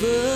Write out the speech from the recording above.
but